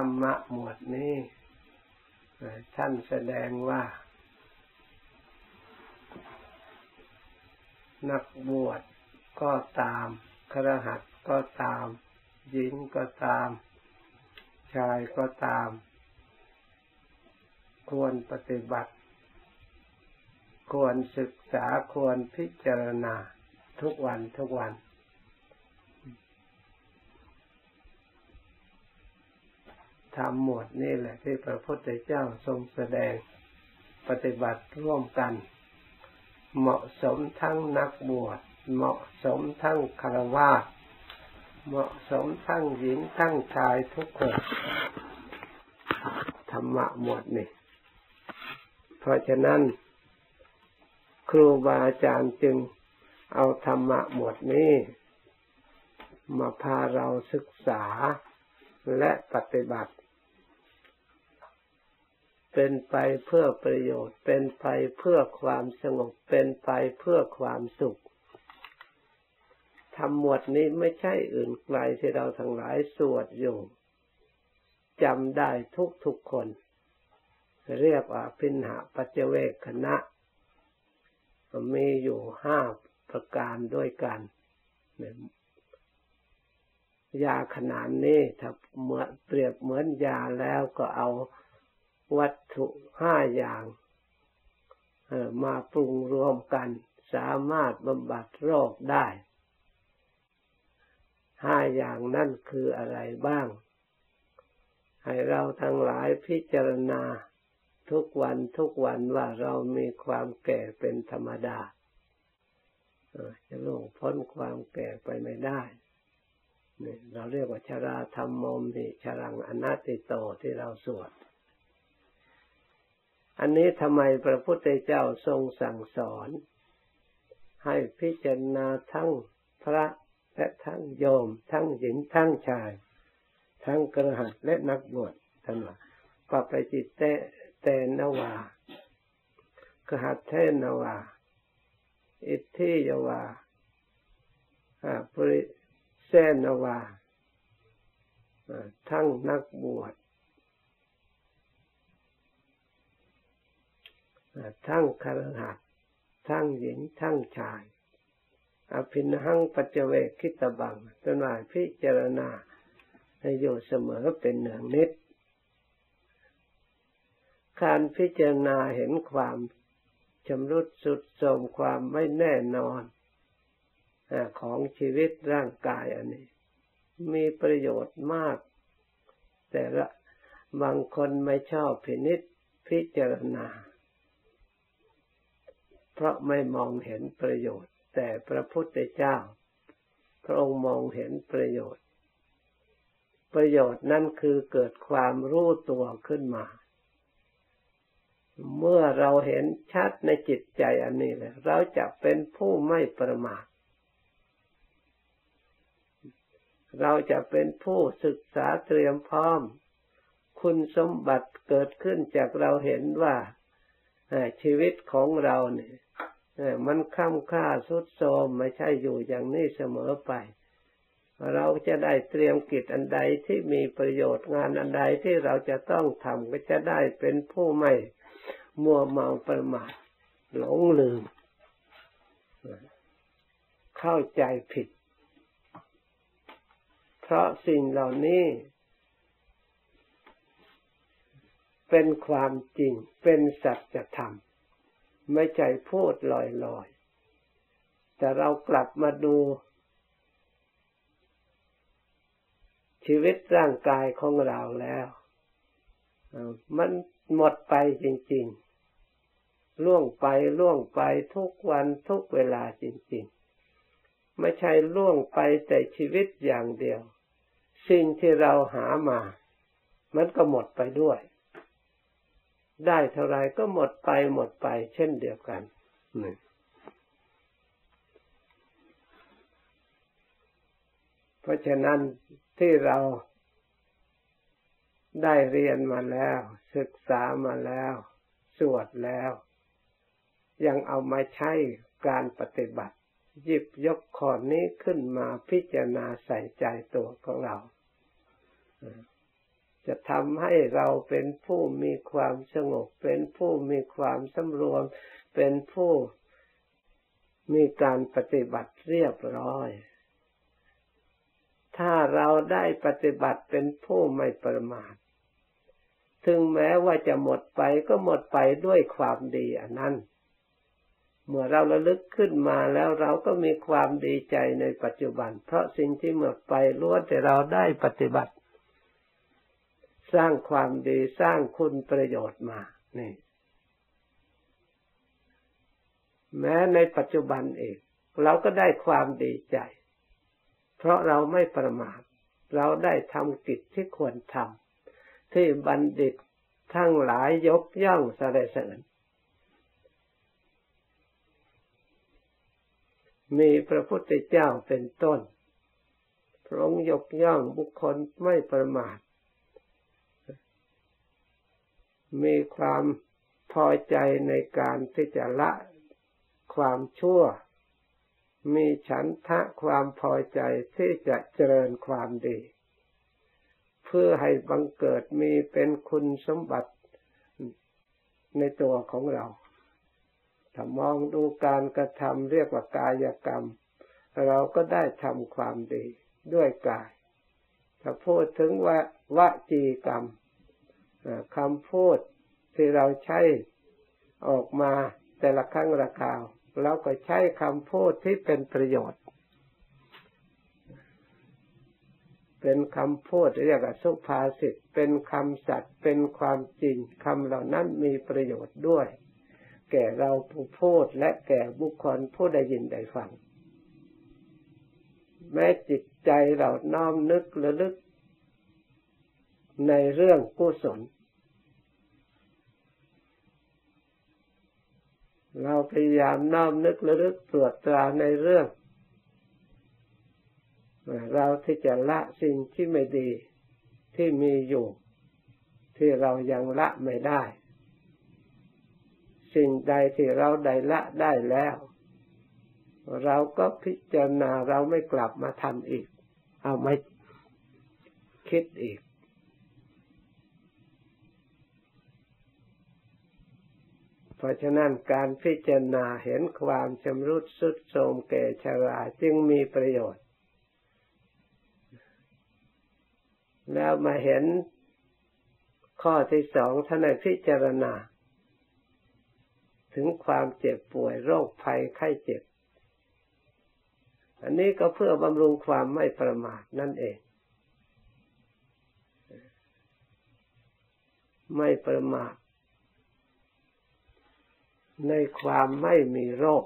รรมะหมวดนี้ท่านแสดงว่า นักบวชก็ตามครหัสก็ตาม หญิงก็ตาม ชายก็ตาม ควรปฏิบัติ ควรศึกษาควรพิจารณาทุกวันทุกวัน ทำหมดนี่แหละที่พระพุทธเจ้าทรงแสดงปฏิบัติร่วมกัน เหมาะสมทั้งนักบวชเหมาะสมทั้งคารวะเหมาะสมทั้งหญิงทั้งชายทุกคนธรรมะหมดนี่เพราะฉะนั้น ครูบาอาจารย์จึงเอาธรรมะหมดนี้ มาพาเราศึกษาและปฏิบัติ เป็นไปเพื่อประโยชน์ เป็นไปเพื่อความสงบ เป็นไปเพื่อความสุขทำหมวดนี้ไม่ใช่อื่นไกลที่เราทั้งหลายสวดอยู่จำได้ทุกทุกคน เรียกว่าพินหาปัจเวกคณะ มีอยู่ห้าประการด้วยกันยาขนาดนี้ถ้าเมื่อเปรียบเหมือนยาแล้วก็เอา วัตถุห้าอย่างมาปรุงรวมกัน สามารถบำบัดโรคได้ห้าอย่างนั่นคืออะไรบ้าง ให้เราทั้งหลายพิจารณาทุกวันทุกวันว่าเรามีความแก่เป็นธรรมดาจะล่วงพ้นความแก่ไปไม่ได้เราเรียกว่าชราธรรมมมิชรังอนัตติโตที่เราสวด อันนี้ทำไมพระพุทธเจ้าทรงสั่งสอน ให้พิจารณาทั้งพระและทั้งโยม ทั้งหญิงทั้งชาย ทั้งกระหัตและนักบวชท่านว่าปปจิตเตเตนวากหัตเทนวา อิทธิยวาปริเซนวา ทั้งนักบวช ทั้งคารหัสทั้งหญิงทั้งชาย อภินหังปัจเจเวกคิตบังตนายพิจารณาให้อยู่เสมอเป็นเนืองนิด การพิจารณาเห็นความชำรุดสุดโทมความไม่แน่นอนของชีวิตร่างกายอันนี้ มีประโยชน์มาก แต่ละบางคนไม่ชอบพินิษพิจารณา เพราะไม่มองเห็นประโยชน์ แต่พระพุทธเจ้า พระองค์มองเห็นประโยชน์ ประโยชน์นั่นคือเกิดความรู้ตัวขึ้นมา เมื่อเราเห็นชัดในจิตใจอันนี้เลยเราจะเป็นผู้ไม่ประมาทเราจะเป็นผู้ศึกษาเตรียมพร้อม คุณสมบัติเกิดขึ้นจากเราเห็นว่าชีวิตของเราเนี่ย มันค้ำค่าสุดโทมไม่ใช่อยู่อย่างนี้เสมอไป เราจะได้เตรียมกิจอันใดที่มีประโยชน์งานอันใดที่เราจะต้องทำก็จะได้เป็นผู้ไม่มัวเมาประมาทหลงลืม เข้าใจผิด เพราะสิ่งเหล่านี้ เป็นความจริงเป็นสัจธรรม ไม่ใช่พูดลอยๆ แต่เรากลับมาดู ชีวิตร่างกายของเราแล้ว มันหมดไปจริงๆ ล่วงไปล่วงไปทุกวันทุกเวลาจริงๆ ไม่ใช่ล่วงไปแต่ชีวิตอย่างเดียว สิ่งที่เราหามา มันก็หมดไปด้วย ได้เท่าไรก็หมดไปหมดไป เช่นเดียวกันนี่เพราะฉะนั้นที่เราได้เรียนมาแล้ว ศึกษามาแล้ว สวดแล้ว ยังเอามาใช้การปฏิบัติ หยิบยกข้อนี้ขึ้นมาพิจารณาใส่ใจตัวของเรา จะทำให้เราเป็นผู้มีความสงบ เป็นผู้มีความสำรวม เป็นผู้มีการปฏิบัติเรียบร้อย ถ้าเราได้ปฏิบัติเป็นผู้ไม่ประมาท ถึงแม้ว่าจะหมดไปก็หมดไปด้วยความดีอันนั้น เมื่อเราระลึกขึ้นมาแล้วเราก็มีความดีใจในปัจจุบัน เพราะสิ่งที่หมดไปล้วนแต่เราได้ปฏิบัติ สร้างความดีสร้างคุณประโยชน์มา นี่ แม้ในปัจจุบันเองเราก็ได้ความดีใจ เพราะเราไม่ประมาท เราได้ทำกิจที่ควรทำที่บัณฑิตทั้งหลายยกย่องสรรเสริญมีพระพุทธเจ้าเป็นต้นพระองค์ยกย่องบุคคลไม่ประมาท มีความพอใจในการที่จะละความชั่ว มีฉันทะความพอใจที่จะเจริญความดี เพื่อให้บังเกิดมีเป็นคุณสมบัติในตัวของเรา ถ้ามองดูการกระทำเรียกว่ากายกรรม เราก็ได้ทำความดีด้วยกาย ถ้าพูดถึงว่าวจีกรรม คำพูดที่เราใช้ออกมาแต่ละครั้งละคราวเราก็ใช้คำพูดที่เป็นประโยชน์ เป็นคำพูดเรียกว่าสุภาษิตเป็นคำสัตย์เป็นความจริงคำเหล่านั้นมีประโยชน์ด้วย แก่เราผู้พูดและแก่บุคคลผู้ได้ยินได้ฟัง แม้จิตใจเราน้อมนึกระลึก ในเรื่องกุศล เราพยายามน้อมนึกระลึกตรวจตราในเรื่อง เราที่จะละสิ่งที่ไม่ดีที่มีอยู่ ที่เรายังละไม่ได้ สิ่งใดที่เราได้ละได้แล้ว เราก็พิจารณาเราไม่กลับมาทำอีก เอาไม่คิดอีก เพราะฉะนั้นการพิจารณาเห็นความชำรุดสุดโทรมแก่ชราจึงมีประโยชน์ แล้วมาเห็นข้อที่สองท่านพิจารณา ถึงความเจ็บป่วยโรคภัยไข้เจ็บ อันนี้ก็เพื่อบำรุงความไม่ประมาทนั่นเอง ไม่ประมาท ในความไม่มีโรค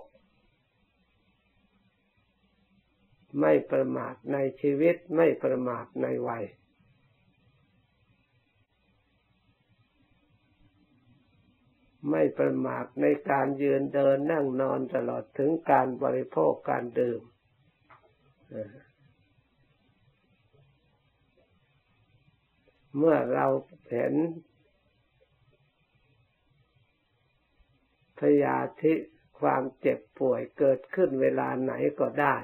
ไม่ประมาทในชีวิตไม่ประมาทในวัย ไม่ประมาทในการยืนเดินนั่งนอนตลอดถึงการบริโภคการดื่มเมื่อเราเห็น พยาธิความเจ็บป่วยเกิดขึ้นเวลาไหนก็ได้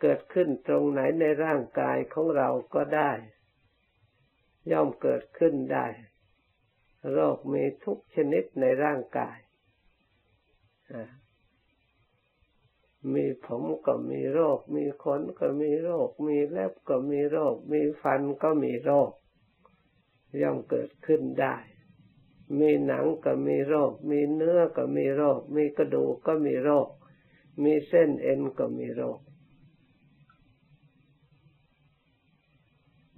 เกิดขึ้นตรงไหนในร่างกายของเราก็ได้ ย่อมเกิดขึ้นได้ โรคมีทุกชนิดในร่างกาย มีผมก็มีโรค มีขนก็มีโรค มีเล็บก็มีโรค มีฟันก็มีโรค ย่อมเกิดขึ้นได้ มีหนังก็มีโรค มีเนื้อก็มีโรค มีกระดูกก็มีโรค มีเส้นเอ็นก็มีโรค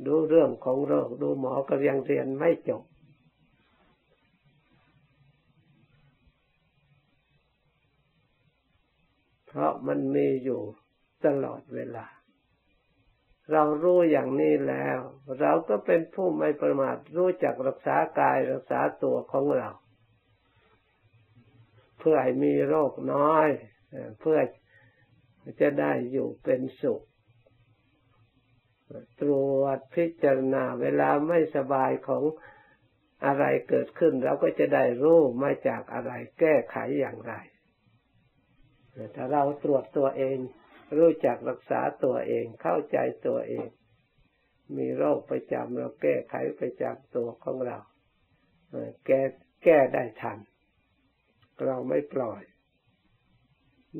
ดูเรื่องของโรค ดูหมอก็ยังเรียนไม่จบ เพราะมันมีอยู่ตลอดเวลา เรารู้อย่างนี้แล้ว เราก็เป็นผู้ไม่ประมาทรู้จักรักษากายรักษาตัวของเรา เพื่อให้มีโรคน้อยเพื่อจะได้อยู่เป็นสุข ตรวจพิจารณาเวลาไม่สบายของอะไรเกิดขึ้น เราก็จะได้รู้มาจากอะไรแก้ไขอย่างไรถ้าเราตรวจตัวเอง รู้จักรักษาตัวเอง เข้าใจตัวเอง มีโรคประจำเราแก้ไขประจำตัวของเราแก้แก้ได้ทัน เราไม่ปล่อย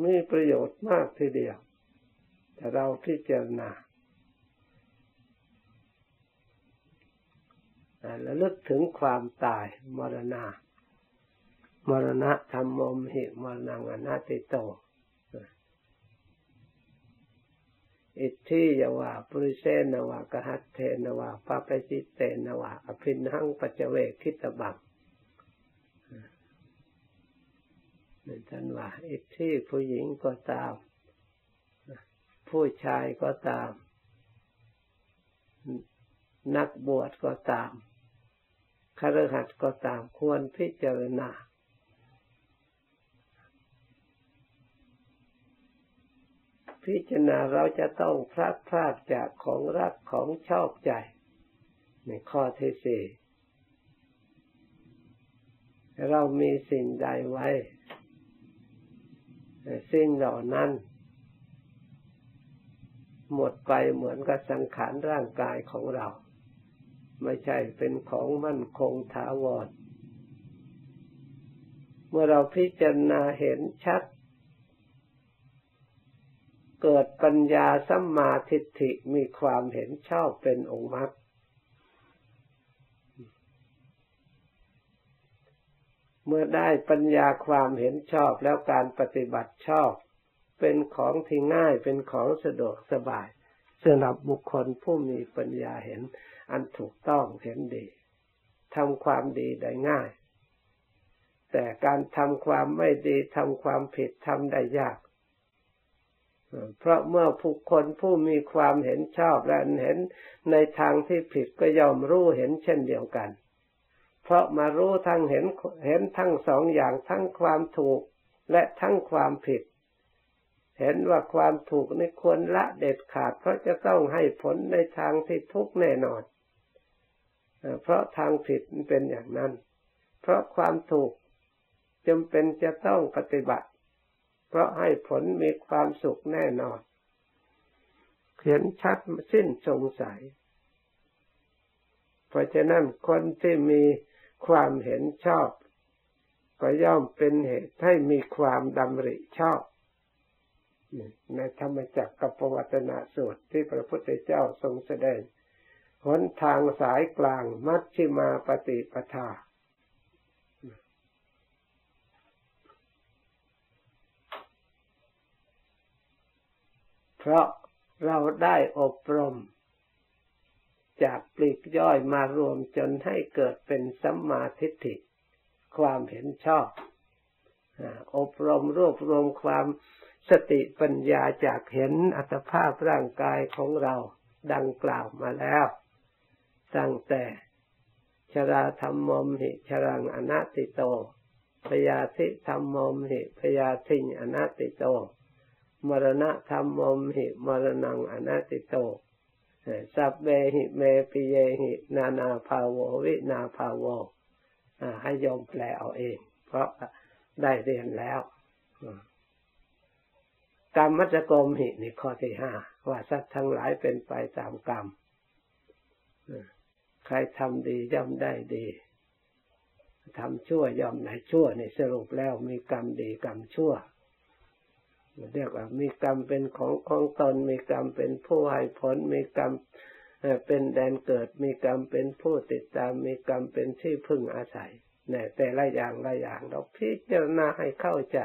มีประโยชน์มากทีเดียว แต่เราพิจารณาแล้วลึกถึงความตายมรณะมรณะธรรมมหิมรณังอนัติโต อิทธิยวาปุริเสนวากหัตเทนวาปะปจิตเตนวาอภินหังปัจเวกคิตบังนี่ท่านว่าอิทธิผู้หญิงก็ตาม ผู้ชายก็ตาม นักบวชก็ตามคฤหัสถ์ก็ตามควรพิจารณา พิจารณาเราจะต้องพลาดพลาดจากของรักของชอบใจ ในข้อที่สี่เรามีสิ่งใดไว้ สิ่งเหล่านั้น หมดไปเหมือนกับสังขารร่างกายของเรา ไม่ใช่เป็นของมั่นคงถาวร เมื่อเราพิจารณาเห็นชัด เกิดปัญญาสัมมาทิฏฐิมีความเห็นชอบเป็นองค์มรรคเมื่อได้ปัญญาความเห็นชอบแล้วการปฏิบัติชอบ เป็นของที่ง่ายเป็นของสะดวกสบายสำหรับบุคคลผู้มีปัญญาเห็น อันถูกต้องเห็นดีทำความดีได้ง่าย แต่การทำความไม่ดีทำความผิดทำได้ยาก เพราะเมื่อผู้คนผู้มีความเห็นชอบและเห็นในทางที่ผิดก็ยอมรู้เห็นเช่นเดียวกัน เพราะมารู้ทั้งเห็นเห็นทั้งสองอย่างทั้งความถูกและทั้งความผิด เห็นว่าความถูกในควรละเด็ดขาด เพราะจะต้องให้ผลในทางที่ทุกแน่นอน เพราะทางผิดมันเป็นอย่างนั้น เพราะความถูกจำเป็นจะต้องปฏิบัติ เพราะให้ผลมีความสุขแน่นอน เขียนชัดสิ้นสงสัย เพราะฉะนั้นคนที่มีความเห็นชอบ ก็ย่อมเป็นเหตุให้มีความดำริชอบในธรรมจักรกับปวัตนาสูตรที่พระพุทธเจ้าทรงแสดงหนทางสายกลางมัชชิมาปฏิปทา เพราะเราได้อบรม จากปลีกย่อยมารวมจนให้เกิดเป็นสัมมาทิฏฐิ ความเห็นชอบ อบรมรวบรวมความสติปัญญาจากเห็นอัตภาพร่างกายของเราดังกล่าวมาแล้ว ตั้งแต่ชราธรรมมหิชรังอนัติโตพยาธิธรรมมหิพยาธิอนัติโต มรณะธรรมมหิมรณังอนัติโตสัพเบหิเมปิเยหินานาภาโววินาภาโวให้ยอมแปลเอาเอง เพราะได้เรียนแล้วกรรมมัจโกมหิในข้อที่ห้าว่าสัตว์ทั้งหลายเป็นไปตามกรรมใครทำดีย่อมได้ดีทำชั่วย่อมได้ชั่วในสรุปแล้วมีกรรมดีกรรมชั่ว เรียกว่ามีกรรมเป็นของของตน มีกรรมเป็นผู้ให้ผล มีกรรมเป็นแดนเกิด มีกรรมเป็นผู้ติดตาม มีกรรมเป็นที่พึ่งอาศัยเนี่ยแต่ละอย่างละอย่างเราพิจารณาให้เข้าใจ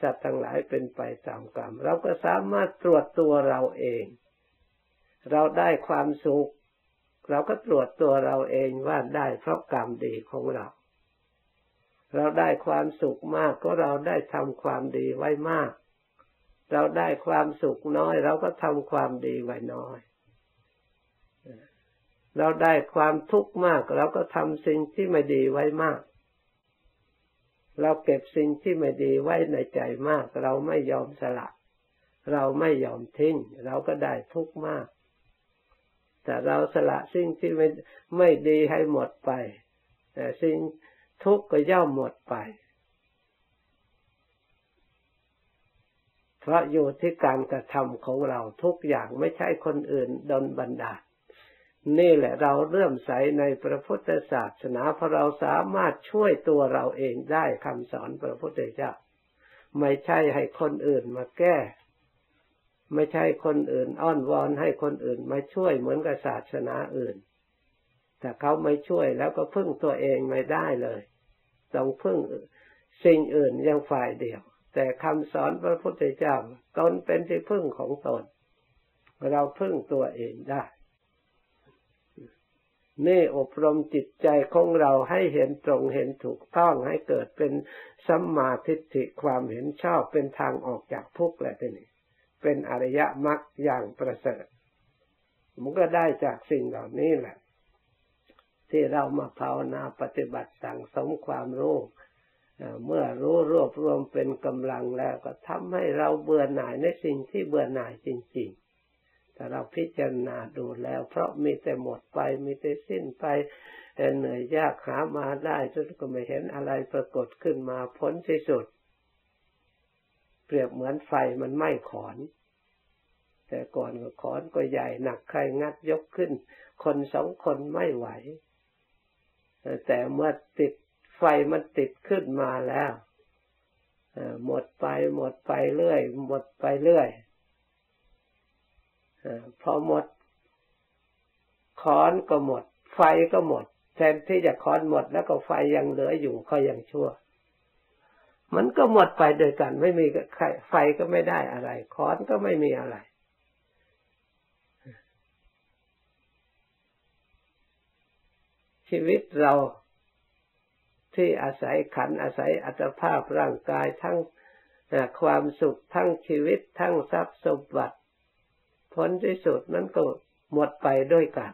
สัตว์ทั้งหลายเป็นไปตามกรรม เราก็สามารถตรวจตัวเราเอง เราได้ความสุข เราก็ตรวจตัวเราเองว่าได้เพราะกรรมดีของเรา เราได้ความสุขมากก็เราได้ทำความดีไว้มาก เราได้ความสุขน้อย เราก็ทำความดีไว้น้อย เราได้ความทุกข์มาก เราก็ทำสิ่งที่ไม่ดีไว้มาก เราเก็บสิ่งที่ไม่ดีไว้ในใจมาก เราไม่ยอมสละ เราไม่ยอมทิ้ง เราก็ได้ทุกข์มาก แต่เราสละสิ่งที่ไม่ไม่ดีให้หมดไป แต่สิ่ง ทุกข์ก็ย่อมหมดไป เพราะอยู่ที่การกระทำของเราทุกอย่างไม่ใช่คนอื่นดนบันดาลนี่แหละเราเริ่มใสในพระพุทธศาสนาเพราะเราสามารถช่วยตัวเราเองได้คำสอนพระพุทธเจ้า ไม่ใช่ให้คนอื่นมาแก้ ไม่ใช่คนอื่นอ้อนวอนให้คนอื่นมาช่วยเหมือนกับศาสนาอื่น แต่เขาไม่ช่วยแล้วก็พึ่งตัวเองไม่ได้เลย ต้องพึ่งสิ่งอื่นยังฝ่ายเดียว แต่คำสอนพระพุทธเจ้าตนเป็นที่พึ่งของตน เราพึ่งตัวเองได้ นี่อบรมจิตใจของเราให้เห็นตรงเห็นถูกต้องให้เกิดเป็นสัมมาทิฏฐิความเห็นชอบเป็นทางออกจากทุกข์แหละทีนี้เป็นอริยมรรคอย่างประเสริฐมันก็ได้จากสิ่งเหล่านี้แหละ ที่เรามาภาวนาปฏิบัติสั่งสมความรู้เมื่อรู้รวบรวมเป็นกำลังแล้วก็ทำให้เราเบื่อหน่ายในสิ่งที่เบื่อหน่ายจริง ๆ แต่เราพิจารณาดูแล้ว เพราะมีแต่หมดไปมีแต่สิ้นไปเหนื่อยยากหามาได้จนก็ไม่เห็นอะไรปรากฏขึ้นมาพ้นที่สุด เปรียบเหมือนไฟมันไหม้ขอน แต่ก่อนก็ขอนก็ใหญ่หนักใครงัดยกขึ้น คนสองคนไม่ไหว แต่เมื่อติดไฟมันติดขึ้นมาแล้วหมดไปหมดไปเรื่อย หมดไปเรื่อยพอหมดค้อนก็หมด ไฟก็หมด แทนที่จะค้อนหมดแล้วก็ไฟยังเหลืออยู่ก็ยังชั่ว มันก็หมดไปโดยกันไม่มีไฟก็ไม่ได้อะไรค้อนก็ไม่มีอะไร ชีวิตเราที่อาศัยขันอาศัยอัตภาพร่างกายทั้งความสุขทั้งชีวิตทั้งทรัพย์สมบัติผลที่สุดนั้นก็หมดไปด้วยกัน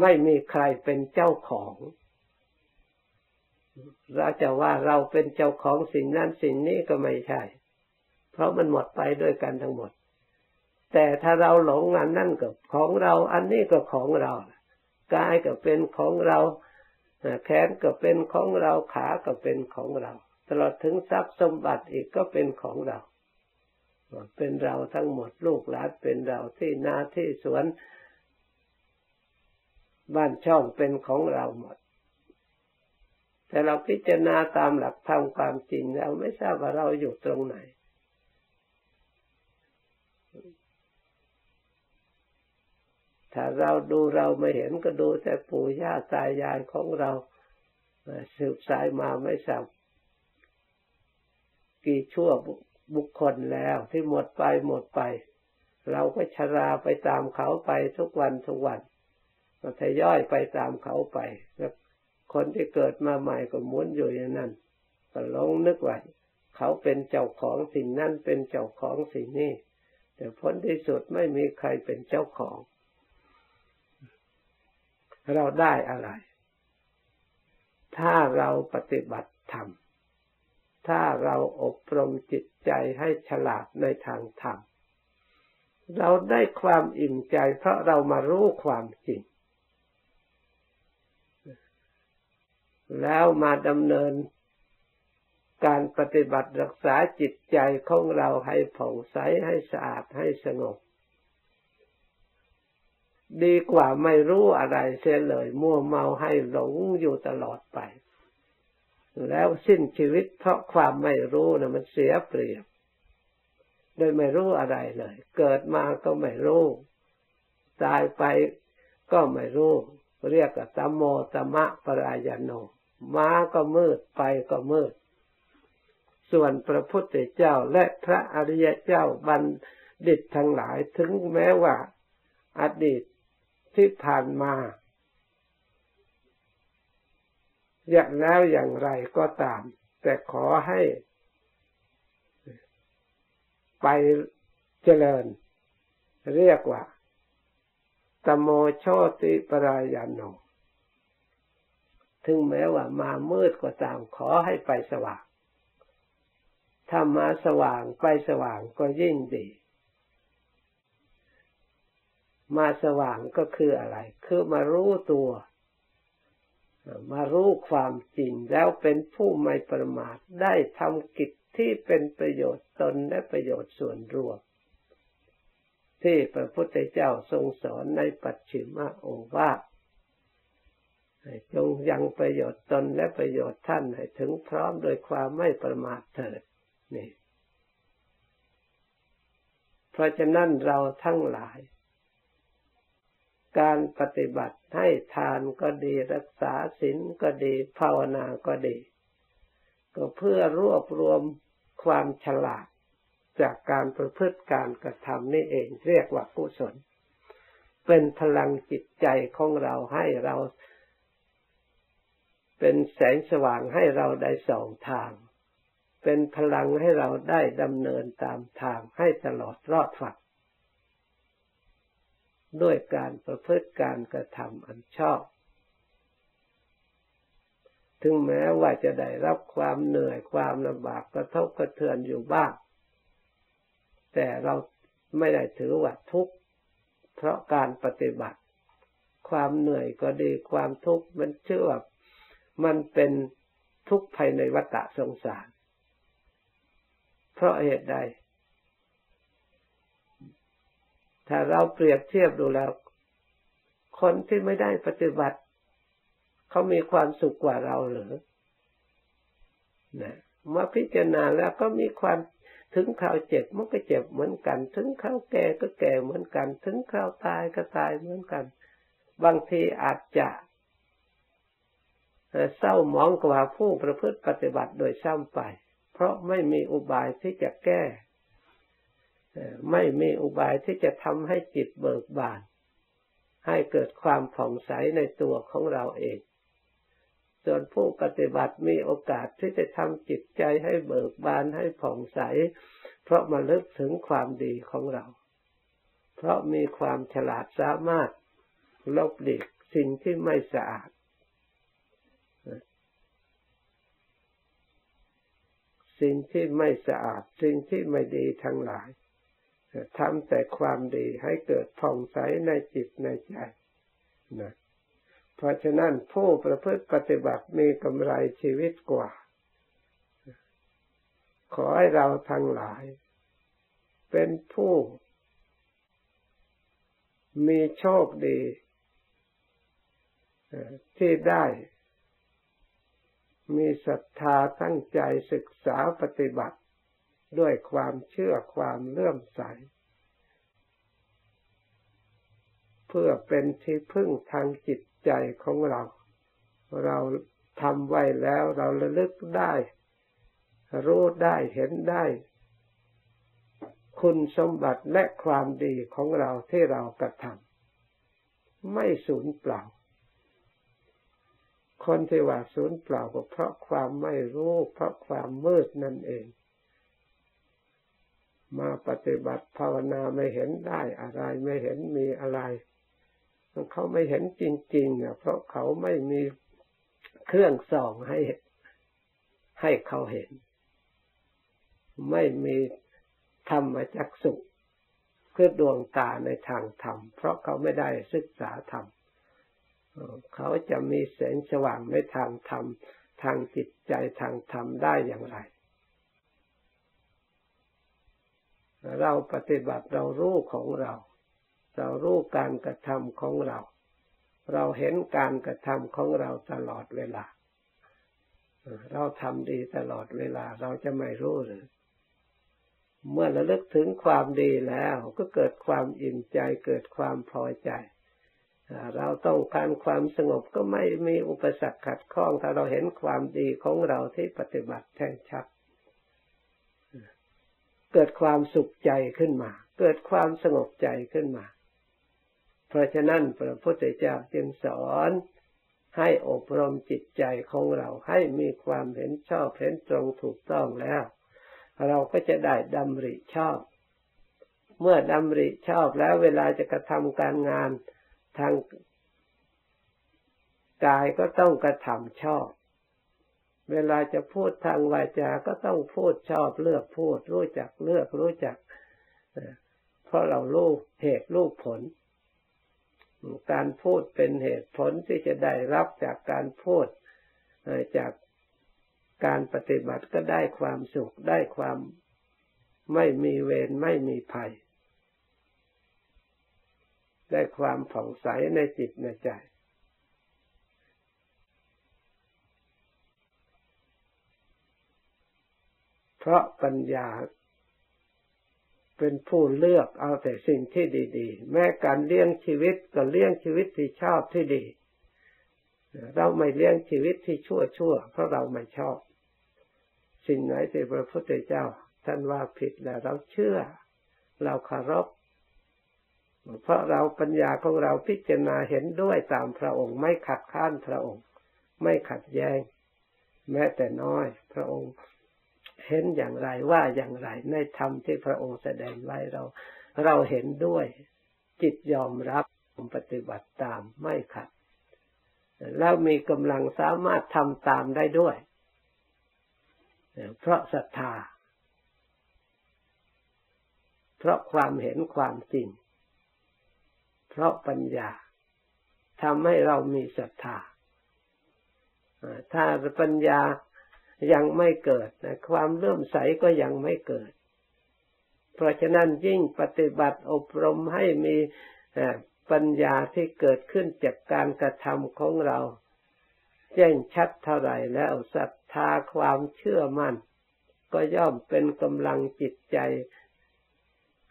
ไม่มีใครเป็นเจ้าของ เราจะว่าเราเป็นเจ้าของสิ่งนั้นสิ่งนี้ก็ไม่ใช่ เพราะมันหมดไปด้วยกันทั้งหมด แต่ถ้าเราหลงอันนั่นก็ของเรา อันนี้ก็ของเรา กายก็เป็นของเราแขนก็เป็นของเราขาก็เป็นของเรา ตลอดถึงทรัพย์สมบัติอีกก็เป็นของเรา เป็นเราทั้งหมดลูกหลานเป็นเราที่นาที่สวน บ้านช่องเป็นของเราหมด แต่เราพิจารณาตามหลักธรรมความจริงแล้วไม่ทราบว่าเราอยู่ตรงไหน ถ้าเราดูเราไม่เห็นก็ดูแต่ปู่ย่าตายายของเราสืบสายมาไม่ทราบกี่ชั่วบุคคลแล้วที่หมดไปหมดไป เราก็ชราไปตามเขาไปทุกวันทุกวันก็ทยอยไปตามเขาไปแล้วคนที่เกิดมาใหม่ก็มุนอยู่อย่างนั้นก็ลงนึกว่าเขาเป็นเจ้าของสิ่งนั้นเป็นเจ้าของสิ่งนี้แต่ผลที่สุดไม่มีใครเป็นเจ้าของ เราได้อะไร ถ้าเราปฏิบัติธรรม ถ้าเราอบรมจิตใจให้ฉลาดในทางธรรม เราได้ความอิ่มใจเพราะเรามารู้ความจริง แล้วมาดำเนินการปฏิบัติรักษาจิตใจของเราให้ผ่องใสให้สะอาดให้สงบ ดีกว่าไม่รู้อะไรเสียเลย มัวเมาให้หลงอยู่ตลอดไป แล้วสิ้นชีวิตเพราะความไม่รู้นะมันเสียเปรียบ โดยไม่รู้อะไรเลย เกิดมาก็ไม่รู้ ตายไปก็ไม่รู้ เรียกว่าตโมตมะปรายโนมาก็มืดไปก็มืด ส่วนพระพุทธเจ้าและพระอริยเจ้าบัณฑิตทั้งหลายถึงแม้ว่าอดีต ที่ผ่านมา อย่างแล้วอย่างไรก็ตาม แต่ขอให้ ไปเจริญ เรียกว่าตโมโชติปรายานโนถึงแม้ว่ามามืดก็ตามขอให้ไปสว่าง ถ้ามาสว่างไปสว่างก็ยิ่งดี มาสว่างก็คืออะไร คือมารู้ตัว มารู้ความจริงแล้วเป็นผู้ไม่ประมาทได้ทำกิจที่เป็นประโยชน์ตนและประโยชน์ส่วนรวม ที่พระพุทธเจ้าทรงสอนในปัจฉิมโอวาทจงยังประโยชน์ตนและประโยชน์ท่านให้ถึงพร้อมโดยความไม่ประมาทเถิดนี่ เพราะฉะนั้นเราทั้งหลาย การปฏิบัติให้ทานก็ดีรักษาศีลก็ดีภาวนาก็ดี ก็เพื่อรวบรวมความฉลาดจากการประพฤติการกระทำนี่เองเรียกว่ากุศล เป็นพลังจิตใจของเราให้เรา เป็นแสงสว่างให้เราได้ส่องทาง เป็นพลังให้เราได้ดำเนินตามทางให้ตลอดรอดฝัก ด้วยการประพฤติการกระทำอันชอบ ถึงแม้ว่าจะได้รับความเหนื่อยความลำบากกระทบกระเทือนอยู่บ้าง แต่เราไม่ได้ถือว่าทุกข์ เพราะการปฏิบัติ ความเหนื่อยก็ดีความทุกข์มันเชื่อว่ามันเป็นทุกข์ภายในวัฏสงสาร เพราะเหตุใด ถ้าเราเปรียบเทียบดูแล้ว คนที่ไม่ได้ปฏิบัติ เขามีความสุขกว่าเราหรือนะมาพิจารณาแล้วก็มีความถึงข่าวเจ็บมันก็เจ็บเหมือนกัน ถึงข่าวแก่ก็แก่เหมือนกัน ถึงข่าวตายก็ตายเหมือนกัน บางทีอาจจะเศร้ามองกว่าผู้ประพฤติปฏิบัติโดยซ้ำไป เพราะไม่มีอุบายที่จะแก้ ไม่มีอุบายที่จะทำให้จิตเบิกบาน ให้เกิดความผ่องใสในตัวของเราเอง ส่วนผู้ปฏิบัติมีโอกาสที่จะทำจิตใจให้เบิกบานให้ผ่องใส เพราะมาลึกถึงความดีของเรา เพราะมีความฉลาดสามารถลบหลีกสิ่งที่ไม่สะอาด สิ่งที่ไม่สะอาด สิ่งที่ไม่ดีทั้งหลาย ทำแต่ความดีให้เกิดผ่องใสในจิตในใจนะเพราะฉะนั้นผู้ประพฤติปฏิบัติมีกำไรชีวิตกว่า ขอให้เราทั้งหลาย เป็นผู้ มีโชคดีที่ได้มีศรัทธาตั้งใจศึกษาปฏิบัติ ด้วยความเชื่อความเลื่อมใส เพื่อเป็นที่พึ่งทางจิตใจของเรา เราทำไว้แล้วเราระลึกได้ รู้ได้เห็นได้ คุณสมบัติและความดีของเราที่เรากระทำไม่สูญเปล่า คนที่ว่าศูนย์เปล่าก็เพราะความไม่รู้ เพราะความมืดนั่นเอง มาปฏิบัติภาวนาไม่เห็นได้อะไรไม่เห็นมีอะไร เขาไม่เห็นจริงๆเนี่ยเพราะเขาไม่มีเครื่องส่องให้ให้เขาเห็น ไม่มีธรรมจักสุเพื่อดวงตาในทางธรรม เพราะเขาไม่ได้ศึกษาธรรมเขาจะมีแสงสว่างในทางธรรม ทางจิตใจทางธรรมได้อย่างไร เราปฏิบัติเรารู้ของเรา เรารู้การกระทำของเรา เราเห็นการกระทำของเราตลอดเวลา เราทำดีตลอดเวลาเราจะไม่รู้หรือเมื่อระลึกถึงความดีแล้ว ก็เกิดความอิ่มใจเกิดความพอใจ เราต้องการความสงบก็ไม่มีอุปสรรคขัดข้องถ้าเราเห็นความดีของเราที่ปฏิบัติแทงชัด เกิดความสุขใจขึ้นมา เกิดความสงบใจขึ้นมา เพราะฉะนั้นพระพุทธเจ้าจึงสอนให้อบรมจิตใจของเราให้มีความเห็นชอบเห็นตรงถูกต้องแล้ว เราก็จะได้ดำริชอบ เมื่อดำริชอบแล้วเวลาจะกระทำการงานทางกายก็ต้องกระทำชอบ เวลาจะพูดทางวาจาก็ต้องพูดชอบเลือกพูด รู้จักเลือกรู้จักเพราะเราลูกเหตุลูกผล การพูดเป็นเหตุผลที่จะได้รับจากการพูดจากการปฏิบัติก็ได้ความสุขได้ความไม่มีเวรไม่มีภัย ได้ความผ่องใสในจิตในใจ เพราะปัญญาเป็นผู้เลือกเอาแต่สิ่งที่ดีๆ แม้การเลี้ยงชีวิตก็เลี้ยงชีวิตที่ชอบที่ดี เราไม่เลี้ยงชีวิตที่ชั่วชั่วเพราะเราไม่ชอบ สิ่งไหนที่พระพุทธเจ้า ท่านว่าผิดแล้วเราเชื่อ เราเคารพเพราะเราปัญญาของเราพิจารณาเห็นด้วยตามพระองค์ ไม่ขัดข้านพระองค์ ไม่ขัดแย้ง แม้แต่น้อย พระองค์ เห็นอย่างไรว่าอย่างไรในธรรมที่พระองค์แสดงไว้เรา เราเห็นด้วย จิตยอมรับปฏิบัติตามไม่ขัด แล้วมีกำลังสามารถทำตามได้ด้วย เพราะศรัทธา เพราะความเห็นความจริง เพราะปัญญาทำให้เรามีศรัทธาถ้าปัญญา ยังไม่เกิดนะความเลื่อมใสก็ยังไม่เกิด เพราะฉะนั้นยิ่งปฏิบัติอบรมให้มีปัญญาที่เกิดขึ้นจากการกระทำของเรา แจ้งชัดเท่าไหร่แล้วศรัทธาความเชื่อมัน่น ก็ย่อมเป็นกำลังจิตใจ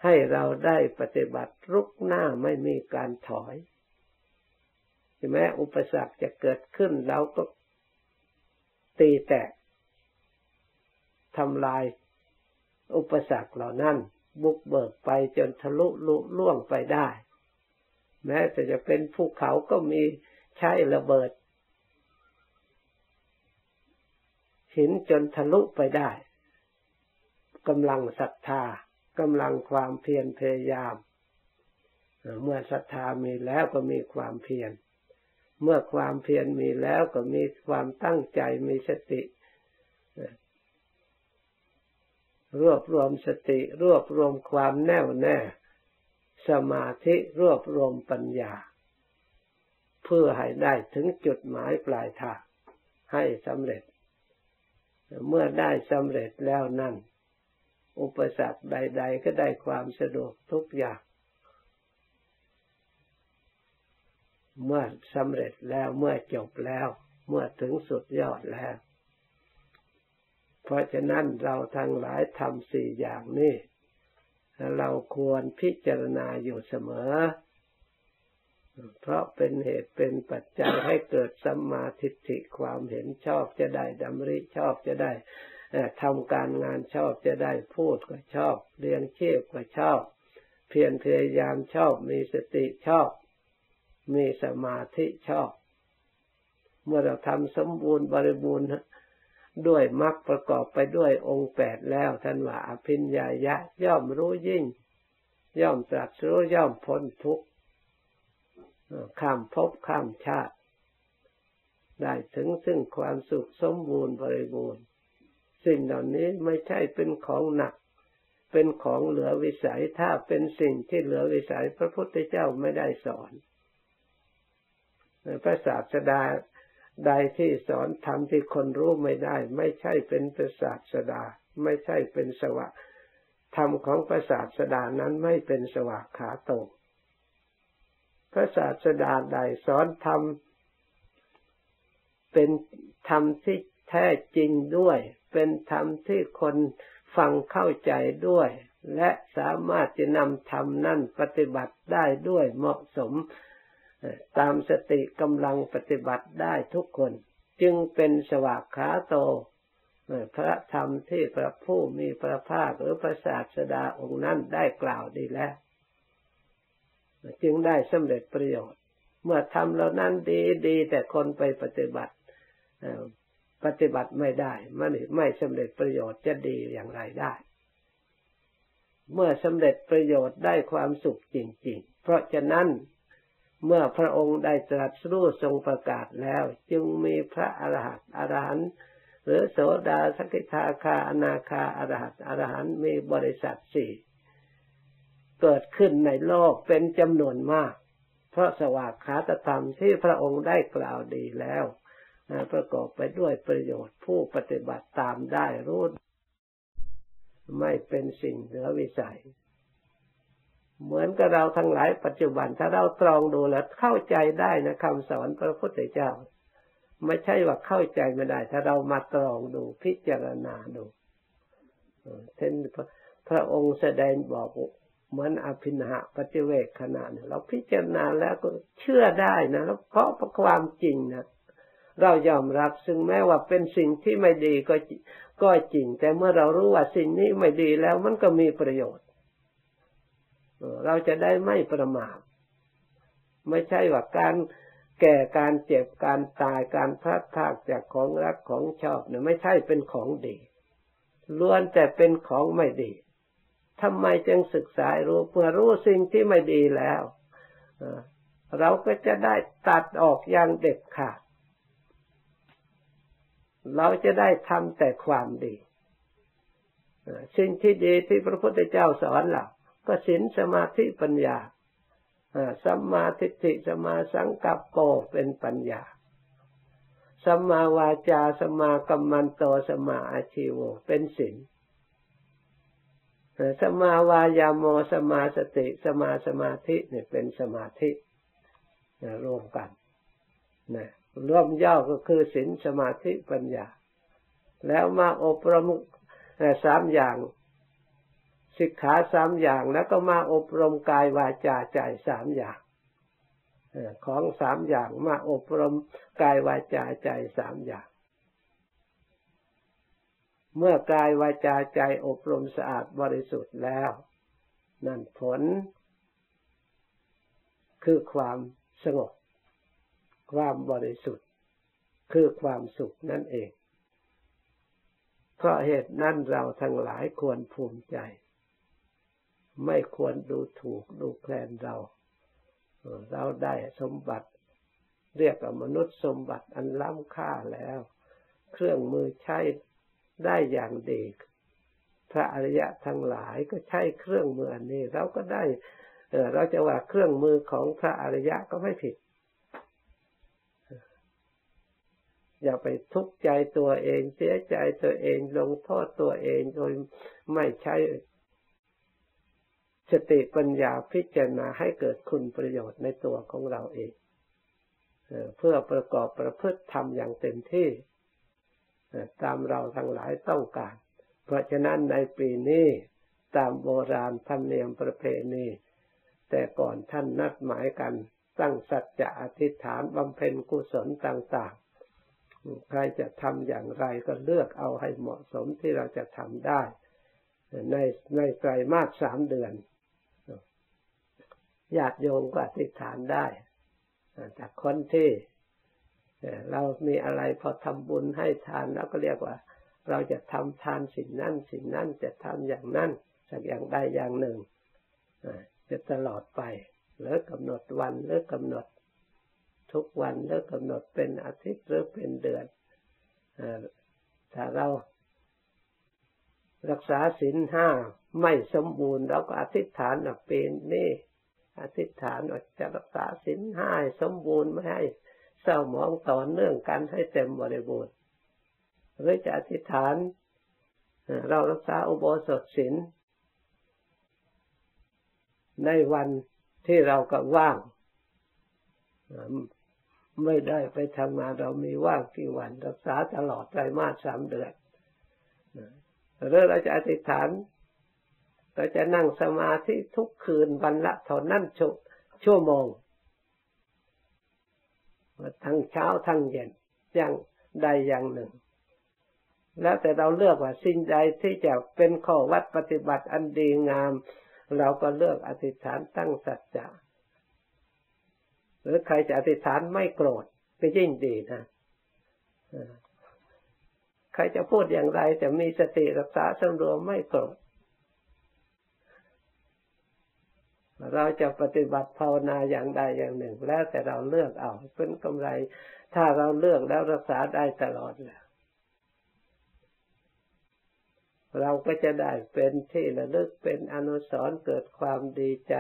ให้เราได้ปฏิบัติรุกหน้าไม่มีการถอยใช่ไหมอุปสรรคจะเกิดขึ้นเราก็ตีแตก ทำลายอุปสรรคเหล่านั้น บุกเบิกไปจนทะลุลุล่วงไปได้ แม้แต่จะเป็นภูเขาก็มีใช้ระเบิด หินจนทะลุไปได้กำลังศรัทธากำลังความเพียรพยายาม เมื่อศรัทธามีแล้วก็มีความเพียรเมื่อความเพียรมีแล้วก็มีความตั้งใจมีสติ รวบรวมสติ รวบรวมความแน่วแน่ สมาธิรวบรวมปัญญา เพื่อให้ได้ถึงจุดหมายปลายทางให้สำเร็จ เมื่อได้สำเร็จแล้วนั่น อุปสรรคใด ๆ ก็ได้ความสะดวกทุกอย่าง เมื่อสำเร็จแล้วเมื่อจบแล้ว เมื่อถึงสุดยอดแล้ว เพราะฉะนั้นเราทั้งหลายทำสี่อย่างนี้ เราควรพิจารณาอยู่เสมอ เพราะเป็นเหตุเป็นปัจจัยให้เกิดสัมมาทิฏฐิความเห็นชอบจะได้ดำริชอบจะได้ทำการงานชอบจะได้พูดก็ชอบเรียนเชีพก็ชอบ เพียรพยายามชอบมีสติชอบ มีสมาธิชอบ เมื่อเราทำสมบูรณ์บริบูรณ์ ด้วยมรรคประกอบไปด้วยองค์แปดแล้วท่านว่าอภิญญายะ ย่อมรู้ยิ่ง ย่อมตรัสรู้ย่อมพ้นทุกข์ข้ามภพข้ามชาติ ได้ถึงซึ่งความสุขสมบูรณ์บริบูรณ์ สิ่งเหล่านี้ไม่ใช่เป็นของหนัก เป็นของเหลือวิสัยถ้าเป็นสิ่งที่เหลือวิสัยพระพุทธเจ้าไม่ได้สอนพระศาสดา ใดที่สอนธรรมที่คนรู้ไม่ได้ ไม่ใช่เป็นประสาสดา ไม่ใช่เป็นสวะธรรมของประสาสดานั้นไม่เป็นสวะขาโตพระศาสดาใดสอนธรรมเป็นธรรมที่แท้จริงด้วย เป็นธรรมที่คนฟังเข้าใจด้วย และสามารถจะนำธรรมนั่นปฏิบัติได้ด้วยเหมาะสม ตามสติกำลังปฏิบัติได้ทุกคน จึงเป็นสวากขาโต พระธรรมที่พระผู้มีพระภาคหรือพระศาสดาองค์นั้นได้กล่าวดีแล้ว จึงได้สำเร็จประโยชน์ เมื่อทำเหล่านั้นดีดีแต่คนไปปฏิบัติปฏิบัติไม่ได้มันไม่สำเร็จประโยชน์จะดีอย่างไรได้ เมื่อสำเร็จประโยชน์ได้ความสุขจริง ๆ เพราะฉะนั้น เมื่อพระองค์ได้ตรัสรู้ทรงประกาศแล้ว จึงมีพระอรหันต์อรหันต์หรือโสดาสกิทาคาอนาคาอรหันต์อรหันต์มีบริษัทสี่เกิดขึ้นในโลกเป็นจำนวนมาก เพราะสวากขาตธรรมที่พระองค์ได้กล่าวดีแล้วประกอบไปด้วยประโยชน์ผู้ปฏิบัติตามได้รู้ ไม่เป็นสิ่งเหนือวิสัย เหมือนกับเราทั้งหลายปัจจุบันถ้าเราตรองดูแล้วเข้าใจได้นะคำสอนพระพุทธเจ้า ไม่ใช่ว่าเข้าใจไม่ได้ ถ้าเรามาตรองดูพิจารณาดูเช่นพระองค์แสดงบอกเหมือนอภินาปฏิเวกขณะเนี่ยเราพิจารณาแล้วก็เชื่อได้นะแล้วเพราะความจริงนะเรายอมรับซึ่งแม้ว่าเป็นสิ่งที่ไม่ดีก็ก็จริง แต่เมื่อเรารู้ว่าสิ่งนี้ไม่ดีแล้วมันก็มีประโยชน์ เราจะได้ไม่ประมาทไม่ใช่ว่าการแก่การเจ็บการตายการพลัดพรากจากของรักของชอบเนี่ยไม่ใช่เป็นของดีล้วนแต่เป็นของไม่ดีทำไมจึงศึกษารู้เพื่อรู้สิ่งที่ไม่ดีแล้วเราก็จะได้ตัดออกอย่างเด็ดขาดเราจะได้ทำแต่ความดีสิ่งที่ดีที่พระพุทธเจ้าสอนเรา ก็ศีลสมาธิปัญญาสัมมาทิฏฐิสมาสังกัปโปเป็นปัญญาสัมมาวาจาสัมมากัมมันโตสัมมาอาชีโวเป็นศีลสมาวายาโมสมาสติสมาสมาธิเนี่ยเป็นสมาธิรวมกันนะรวมย่อก็คือศีลสมาธิปัญญา แล้วมาอบรมสามอย่าง สิกขาสามอย่างแล้วก็มาอบรมกายวาจาใจสามอย่างของสามอย่างมาอบรมกายวาจาใจสามอย่าง เมื่อกายวาจาใจอบรมสะอาดบริสุทธิ์แล้ว นั่นผล คือความสงบ ความบริสุทธิ์ คือความสุขนั่นเอง เพราะเหตุนั้นเราทั้งหลายควรภูมิใจ ไม่ควรดูถูกดูแคลนเรา เราได้สมบัติ เรียกว่ามนุษย์สมบัติอันล้ำค่าแล้ว เครื่องมือใช้ได้อย่างดีพระอริยะทั้งหลายก็ใช้เครื่องมืออันนี้ เราก็ได้เเราจะว่าเครื่องมือของพระอริยะก็ไม่ผิด อย่าไปทุกข์ใจตัวเองเสียใจตัวเองลงโทษตัวเองโดยไม่ใช้ สติปัญญาพิจารณาให้เกิดคุณประโยชน์ในตัวของเราเองเพื่อประกอบประพฤติธรรมอย่างเต็มที่ตามเราทั้งหลายต้องการ เพราะฉะนั้นในปีนี้ตามโบราณธรรมเนียมประเพณี แต่ก่อนท่านนัดหมายกันตั้งสัจจะอธิษฐานบำเพ็ญกุศลต่างๆ ใครจะทำอย่างไรก็เลือกเอาให้เหมาะสมที่เราจะทำได้ ในในไตรมาสสามเดือน ญาติโยมก็อธิษฐานได้จากคนที่เรามีอะไรพอทำบุญให้ทานแล้วก็เรียกว่า เราจะทำทานสิ่งนั้นสิ่งนั้นจะทำอย่างนั้นสักอย่างใดอย่างหนึ่งจะตลอดไปหรือกำหนดวันหรือกำหนดทุกวันหรือกำหนดเป็นอาทิตย์หรือเป็นเดือนถ้าเรารักษาศีลห้าไม่สมบูรณ์เราก็อธิษฐานเป็นนี่ อธิษฐานว่าจะรักษาศีลห้าสมบูรณ์ไม่ให้เศร้าหมองต่อเนื่องกันให้เต็มบริบูรณ์หรือจะอธิษฐาน เรารักษาอุโบสถศีลในวันที่เราก็ว่าง ไม่ได้ไปทำงานเรามีว่างกี่วัน รักษาตลอดไตรมาสสามเดือนหรือเราจะอธิษฐาน เราจะนั่งสมาธิทุกคืนวันละเท่านั้นชั่วโมงทั้งเช้าทั้งเย็นอย่างใดอย่างหนึ่ง แล้วแต่เราเลือกว่าสิ่งใดที่จะเป็นข้อวัดปฏิบัติอันดีงาม เราก็เลือกอธิษฐานตั้งสัจจะหรือใครจะอธิษฐานไม่โกรธก็ยิ่งดีนะใครจะพูดอย่างไรจะมีสติรักษาสำรวมไม่โกรธ เราจะปฏิบัติภาวนาอย่างใดอย่างหนึ่ง แล้วแต่เราเลือกเอาเป็นกำไร ถ้าเราเลือกแล้วรักษาได้ตลอดแหละเราก็จะได้เป็นที่ระลึกเป็นอนุสรณ์เกิดความดีใจ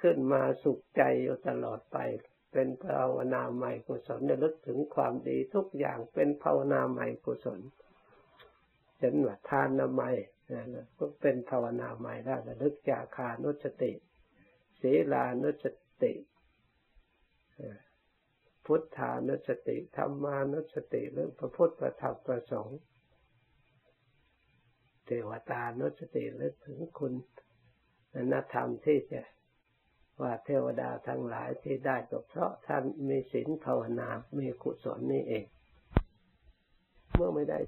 ขึ้นมาสุขใจอยู่ตลอดไป เป็นภาวนาใหม่กุศลระลึกถึงความดีทุกอย่างเป็นภาวนาใหม่กุศลเช่นว่าทานนามัยก็เป็นภาวนาใหม่ได้ระลึกจากคานุสติ ศีลานุสติพุทธานุสติธรรมานุสติหรือพระพุทธประธรรมประสงค์เทวตานุสติหรือถึงคุณนธรรมที่จะว่าเทวดาทั้งหลายที่ได้ก็เพราะท่านมีศีลภาวนา มีกุศลนี่เอง เมื่อไม่ได้